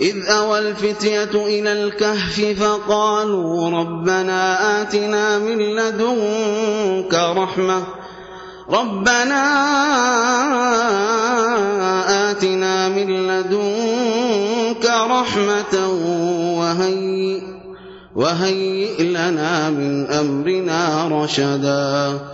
إذ أوى الفتية إلى الكهف فقالوا ربنا آتنا من لدنك رحمة. ربنا آتنا من لدنك رحمة وهيئ, وهيئ لنا من أمرنا رشدا.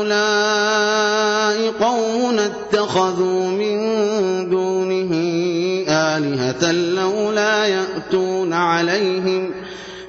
هؤلاء قوم اتخذوا من دونه آلهة لولا يأتون عليهم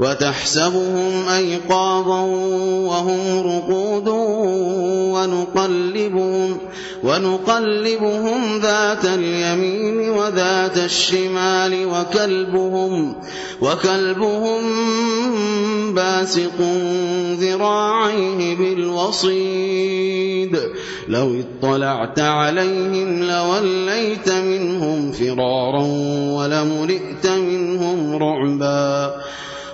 وتحسبهم أيقاظا وهم رقود ونقلبهم, ونقلبهم ذات اليمين وذات الشمال وكلبهم, وكلبهم باسق ذراعيه بالوصيد لو اطلعت عليهم لوليت منهم فرارا ولملئت منهم رعبا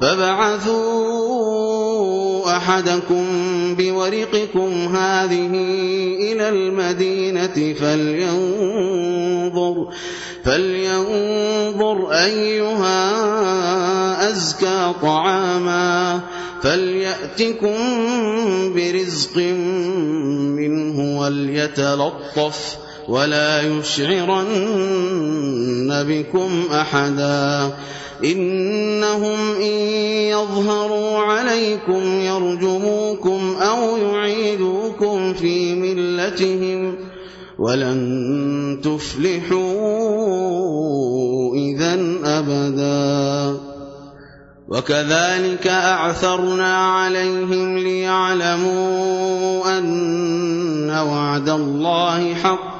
فابعثوا أحدكم بورقكم هذه إلى المدينة فلينظر فلينظر أيها أزكى طعاما فليأتكم برزق منه وليتلطف ولا يشعرن بكم أحدا. إنهم إن يظهروا عليكم يرجموكم أو يعيدوكم في ملتهم ولن تفلحوا إذا أبدا. وكذلك أعثرنا عليهم ليعلموا أن وعد الله حق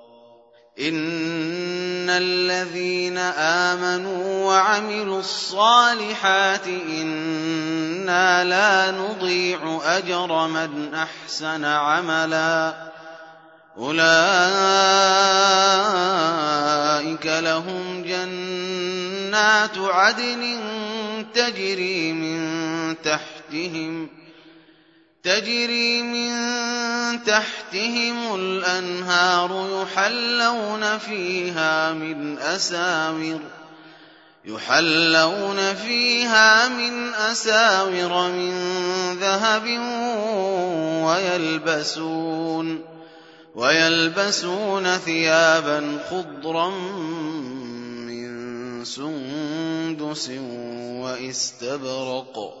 إِنَّ الَّذِينَ آمَنُوا وَعَمِلُوا الصَّالِحَاتِ إِنَّا لَا نُضِيعُ أَجْرَ مَنْ أَحْسَنَ عَمَلًا أُولَٰئِكَ لَهُمْ جَنَّاتُ عَدْنٍ تَجْرِي مِن تَحْتِهِمْ تجري من تحتهم الأنهار يحلون فيها من أساور يحلون فيها من أساور من ذهب ويلبسون ويلبسون ثيابا خضرا من سندس وإستبرق.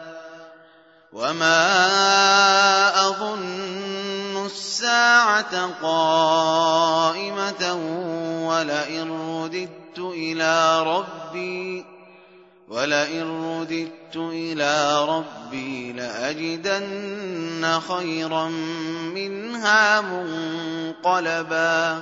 وما أظن الساعة قائمة ولئن رددت إلى ربي ولئن رددت إلى ربي لأجدن خيرا منها منقلبا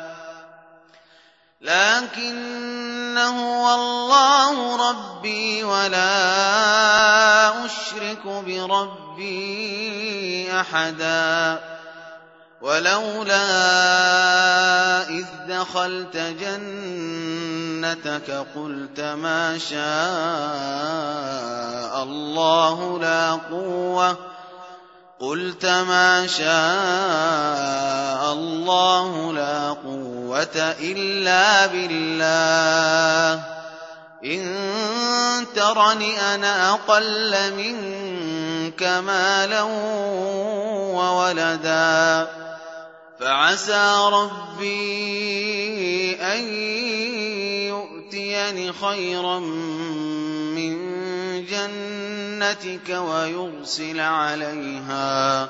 لكن هو الله ربي ولا أشرك بربي أحدا. ولولا إذ دخلت جنتك قلت ما شاء الله لا قوة. قلت ما شاء الله لا قوة. إلا بالله إن ترني أنا أقل منك مالا وولدا فعسى ربي أن يؤتيني خيرا من جنتك ويرسل عليها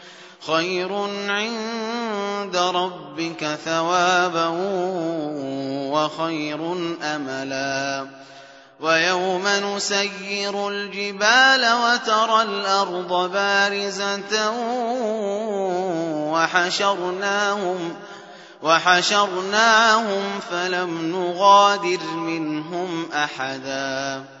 خَيْرٌ عِندَ رَبِّكَ ثَوَابًا وَخَيْرٌ أَمَلًا. وَيَوْمَ نُسَيِّرُ الْجِبَالَ وَتَرَى الْأَرْضَ بَارِزَةً وَحَشَرْنَاهُمْ وَحَشَرْنَاهُمْ فَلَمْ نُغَادِرْ مِنْهُمْ أَحَدًا.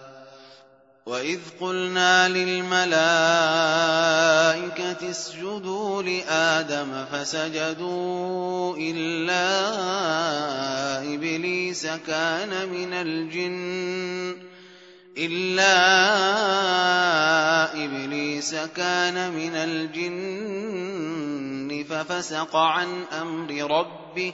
وَإِذْ قُلْنَا لِلْمَلَائِكَةِ اسْجُدُوا لِآدَمَ فَسَجَدُوا إِلَّا إِبْلِيسَ كَانَ مِنَ الْجِنِّ إِلَّا إِبْلِيسَ كَانَ مِنَ الْجِنِّ فَفَسَقَ عَنْ أَمْرِ رَبِّهِ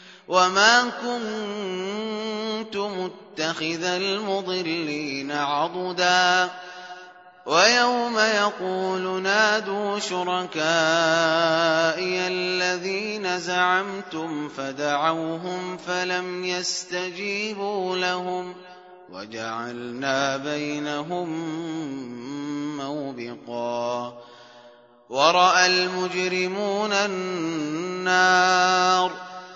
وَمَا كُنتُ مُتَّخِذَ الْمُضِلِّينَ عَضُدًا وَيَوْمَ يَقُولُ نَادُوا شُرَكَائِيَ الَّذِينَ زَعَمْتُمْ فَدَعَوْهُمْ فَلَمْ يَسْتَجِيبُوا لَهُمْ وَجَعَلْنَا بَيْنَهُم مَّوْبِقًا وَرَأَى الْمُجْرِمُونَ النَّارَ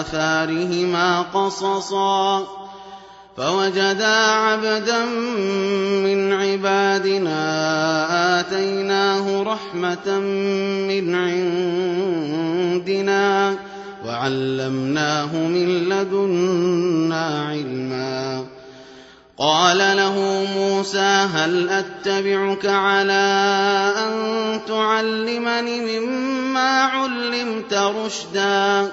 آثارهما قصصا فوجدا عبدا من عبادنا آتيناه رحمة من عندنا وعلمناه من لدنا علما. قال له موسى هل أتبعك على أن تعلمني مما علمت رشدا؟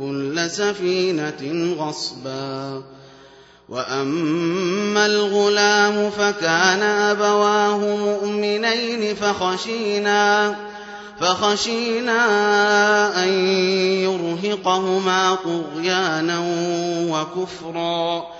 كل سفينة غصبا. وأما الغلام فكان أبواه مؤمنين فخشينا فخشينا أن يرهقهما طغيانا وكفرا.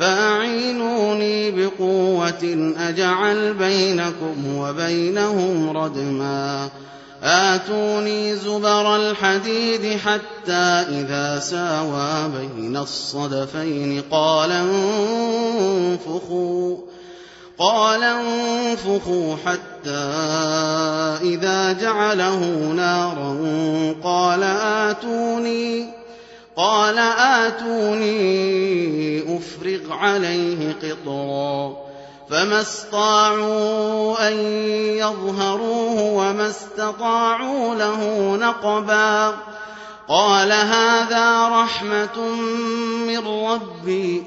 فأعينوني بقوة أجعل بينكم وبينهم ردما. آتوني زبر الحديد حتى إذا ساوى بين الصدفين قال انفخوا قال انفخوا حتى إذا جعله نارا قال آتوني قال آتوني أفرغ عليه قطرا فما استطاعوا أن يظهروه وما استطاعوا له نقبا قال هذا رحمة من ربي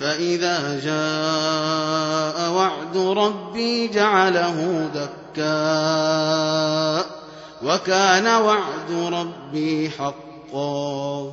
فإذا جاء وعد ربي جعله دكا وكان وعد ربي حقا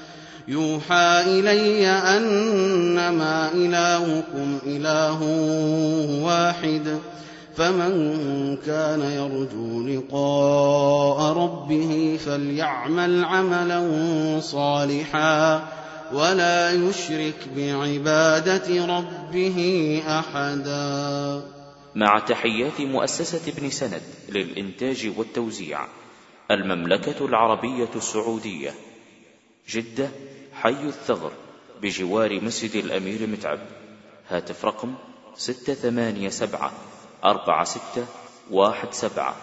يوحى إلي أنما إلهكم إله واحد فمن كان يرجو لقاء ربه فليعمل عملا صالحا ولا يشرك بعبادة ربه أحدا. مع تحيات مؤسسة ابن سند للإنتاج والتوزيع المملكة العربية السعودية. جدة حي الثغر بجوار مسجد الأمير متعب. هاتف رقم ستة ثمانية سبعة أربعة ستة واحد سبعة.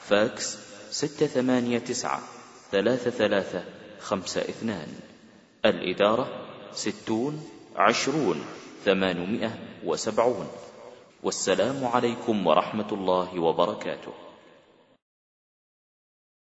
فاكس ستة ثمانية تسعة ثلاثة ثلاثة خمسة اثنان. الإدارة ستون عشرون ثمانمائة وسبعون. والسلام عليكم ورحمة الله وبركاته.